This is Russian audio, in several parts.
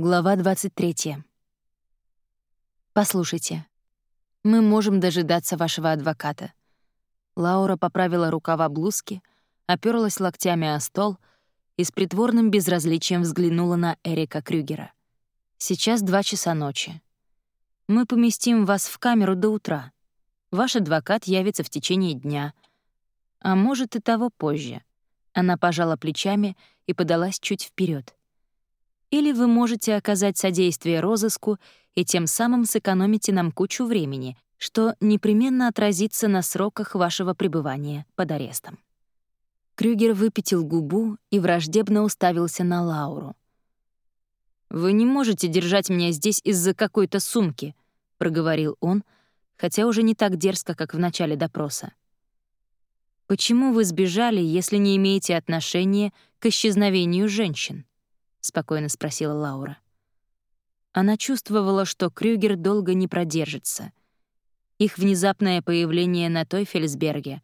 Глава 23. «Послушайте, мы можем дожидаться вашего адвоката». Лаура поправила рукава блузки, оперлась локтями о стол и с притворным безразличием взглянула на Эрика Крюгера. «Сейчас два часа ночи. Мы поместим вас в камеру до утра. Ваш адвокат явится в течение дня, а может и того позже». Она пожала плечами и подалась чуть вперед или вы можете оказать содействие розыску и тем самым сэкономите нам кучу времени, что непременно отразится на сроках вашего пребывания под арестом». Крюгер выпятил губу и враждебно уставился на Лауру. «Вы не можете держать меня здесь из-за какой-то сумки», — проговорил он, хотя уже не так дерзко, как в начале допроса. «Почему вы сбежали, если не имеете отношения к исчезновению женщин?» — спокойно спросила Лаура. Она чувствовала, что Крюгер долго не продержится. Их внезапное появление на Тойфельсберге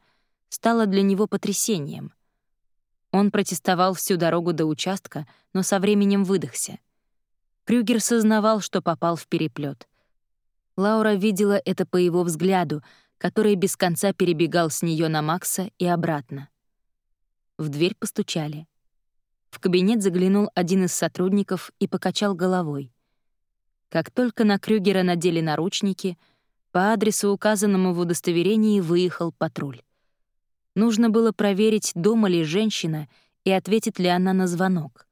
стало для него потрясением. Он протестовал всю дорогу до участка, но со временем выдохся. Крюгер сознавал, что попал в переплет. Лаура видела это по его взгляду, который без конца перебегал с нее на Макса и обратно. В дверь постучали. В кабинет заглянул один из сотрудников и покачал головой. Как только на Крюгера надели наручники, по адресу, указанному в удостоверении, выехал патруль. Нужно было проверить, дома ли женщина и ответит ли она на звонок.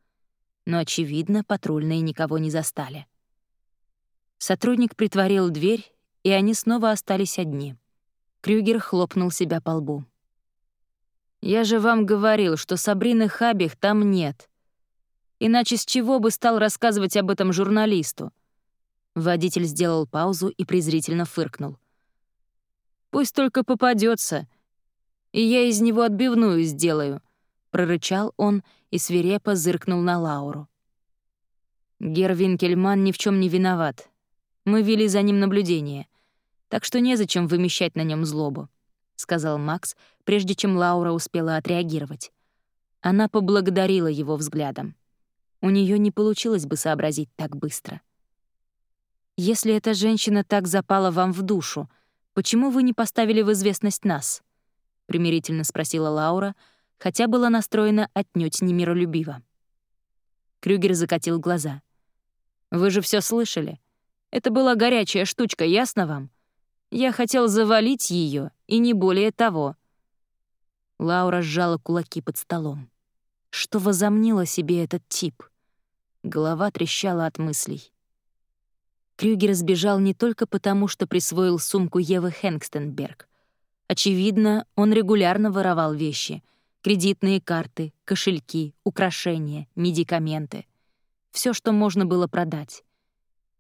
Но, очевидно, патрульные никого не застали. Сотрудник притворил дверь, и они снова остались одни. Крюгер хлопнул себя по лбу. Я же вам говорил, что Сабрины Хабих там нет. Иначе с чего бы стал рассказывать об этом журналисту?» Водитель сделал паузу и презрительно фыркнул. «Пусть только попадется, и я из него отбивную сделаю», — прорычал он и свирепо зыркнул на Лауру. Гер Винкельман ни в чем не виноват. Мы вели за ним наблюдение, так что незачем вымещать на нем злобу. — сказал Макс, прежде чем Лаура успела отреагировать. Она поблагодарила его взглядом. У нее не получилось бы сообразить так быстро. «Если эта женщина так запала вам в душу, почему вы не поставили в известность нас?» — примирительно спросила Лаура, хотя была настроена отнюдь не миролюбиво. Крюгер закатил глаза. «Вы же все слышали. Это была горячая штучка, ясно вам? Я хотел завалить ее, и не более того. Лаура сжала кулаки под столом. Что возомнила себе этот тип? Голова трещала от мыслей. Крюгер сбежал не только потому, что присвоил сумку Евы Хэнкстенберг. Очевидно, он регулярно воровал вещи — кредитные карты, кошельки, украшения, медикаменты. все, что можно было продать.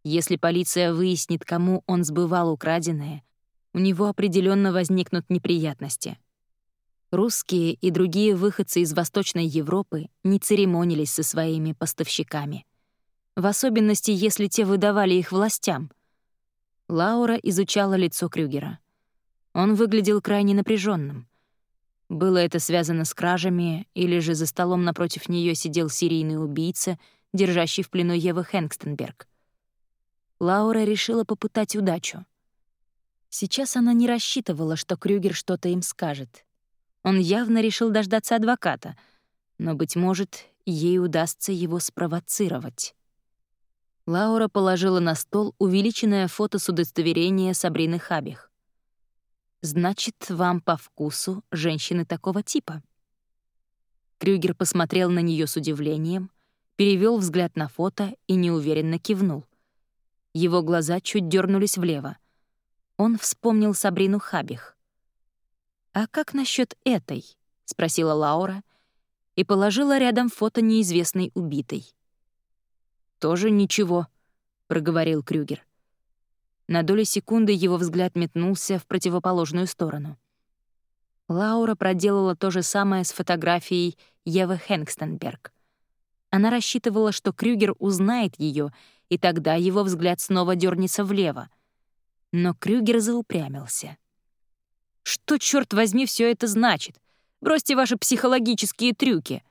Если полиция выяснит, кому он сбывал украденное, у него определенно возникнут неприятности. Русские и другие выходцы из Восточной Европы не церемонились со своими поставщиками. В особенности, если те выдавали их властям. Лаура изучала лицо Крюгера. Он выглядел крайне напряженным. Было это связано с кражами, или же за столом напротив нее сидел серийный убийца, держащий в плену Евы Хэнкстенберг. Лаура решила попытать удачу. Сейчас она не рассчитывала, что Крюгер что-то им скажет. Он явно решил дождаться адвоката, но, быть может, ей удастся его спровоцировать. Лаура положила на стол увеличенное фото с удостоверения Сабрины Хабих. «Значит, вам по вкусу женщины такого типа?» Крюгер посмотрел на нее с удивлением, перевел взгляд на фото и неуверенно кивнул. Его глаза чуть дернулись влево. Он вспомнил Сабрину Хабих. «А как насчет этой?» — спросила Лаура и положила рядом фото неизвестной убитой. «Тоже ничего», — проговорил Крюгер. На долю секунды его взгляд метнулся в противоположную сторону. Лаура проделала то же самое с фотографией Евы Хэнкстенберг. Она рассчитывала, что Крюгер узнает ее и тогда его взгляд снова дернется влево. Но Крюгер заупрямился. «Что, черт возьми, все это значит? Бросьте ваши психологические трюки!»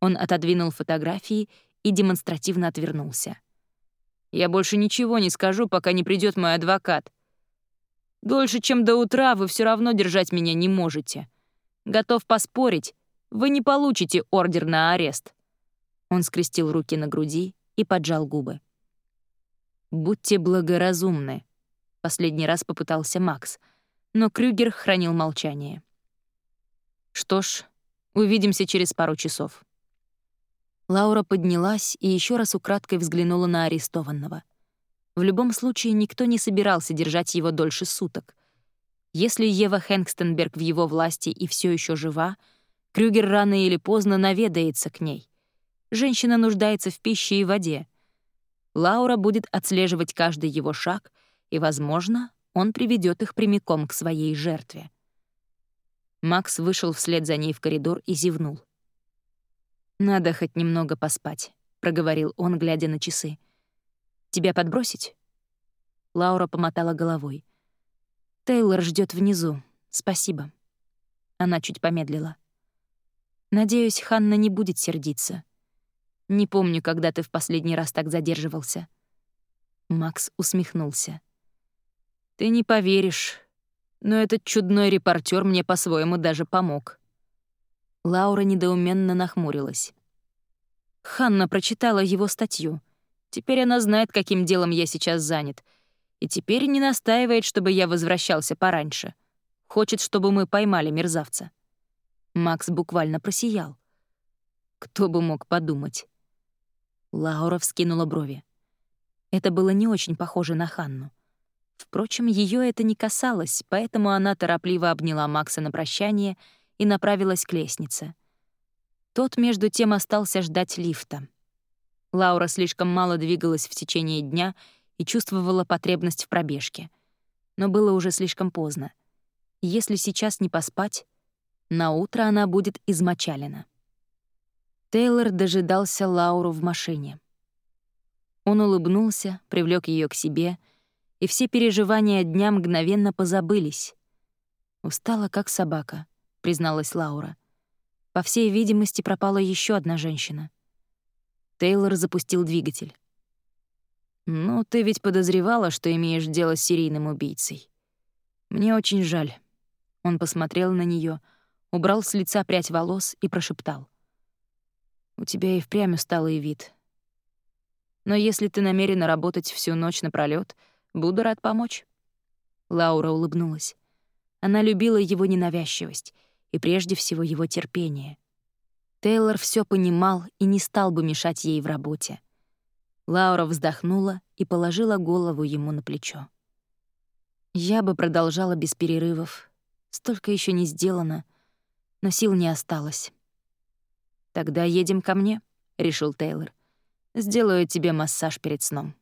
Он отодвинул фотографии и демонстративно отвернулся. Я больше ничего не скажу, пока не придет мой адвокат. Дольше, чем до утра, вы все равно держать меня не можете. Готов поспорить, вы не получите ордер на арест». Он скрестил руки на груди и поджал губы. «Будьте благоразумны», — последний раз попытался Макс, но Крюгер хранил молчание. «Что ж, увидимся через пару часов». Лаура поднялась и еще раз украдкой взглянула на арестованного. В любом случае, никто не собирался держать его дольше суток. Если Ева Хэнкстенберг в его власти и все еще жива, Крюгер рано или поздно наведается к ней. Женщина нуждается в пище и воде. Лаура будет отслеживать каждый его шаг, и, возможно, он приведет их прямиком к своей жертве. Макс вышел вслед за ней в коридор и зевнул. «Надо хоть немного поспать», — проговорил он, глядя на часы. «Тебя подбросить?» Лаура помотала головой. «Тейлор ждет внизу. Спасибо». Она чуть помедлила. «Надеюсь, Ханна не будет сердиться. Не помню, когда ты в последний раз так задерживался». Макс усмехнулся. «Ты не поверишь, но этот чудной репортер мне по-своему даже помог». Лаура недоуменно нахмурилась. Ханна прочитала его статью. Теперь она знает, каким делом я сейчас занят. И теперь не настаивает, чтобы я возвращался пораньше. Хочет, чтобы мы поймали мерзавца. Макс буквально просиял. Кто бы мог подумать. Лаура вскинула брови. Это было не очень похоже на Ханну. Впрочем, ее это не касалось, поэтому она торопливо обняла Макса на прощание — и направилась к лестнице. Тот, между тем, остался ждать лифта. Лаура слишком мало двигалась в течение дня и чувствовала потребность в пробежке. Но было уже слишком поздно. Если сейчас не поспать, на утро она будет измочалена. Тейлор дожидался Лауру в машине. Он улыбнулся, привлек ее к себе, и все переживания дня мгновенно позабылись. Устала, как собака. — призналась Лаура. По всей видимости, пропала еще одна женщина. Тейлор запустил двигатель. «Ну, ты ведь подозревала, что имеешь дело с серийным убийцей. Мне очень жаль». Он посмотрел на нее, убрал с лица прядь волос и прошептал. «У тебя и впрямь усталый вид. Но если ты намерена работать всю ночь напролёт, буду рад помочь». Лаура улыбнулась. Она любила его ненавязчивость — и прежде всего его терпение. Тейлор все понимал и не стал бы мешать ей в работе. Лаура вздохнула и положила голову ему на плечо. Я бы продолжала без перерывов. Столько еще не сделано, но сил не осталось. «Тогда едем ко мне», — решил Тейлор. «Сделаю тебе массаж перед сном».